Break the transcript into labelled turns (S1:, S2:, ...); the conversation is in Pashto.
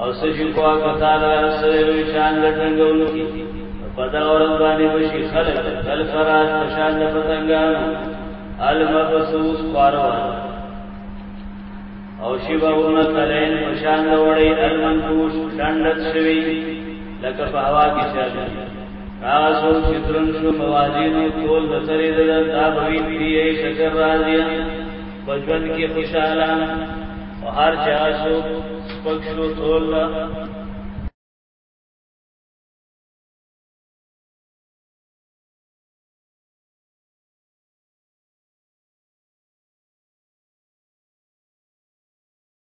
S1: او سجی کو هغه تعالی سره وی شان لټنګول کی پدا اورز باندې وشي خلق کل فراش پشان د پتنګانو المبسوس پاروان او شی باونه تلین پشان د وړي المنقوش ډندت شوی لکه په هوا کې چاله تاسو چترن شو موازینو ټول نظرې د تابوی دی شکر راځي په ژوند کې خوشاله او هر چا سو سپک شو ټول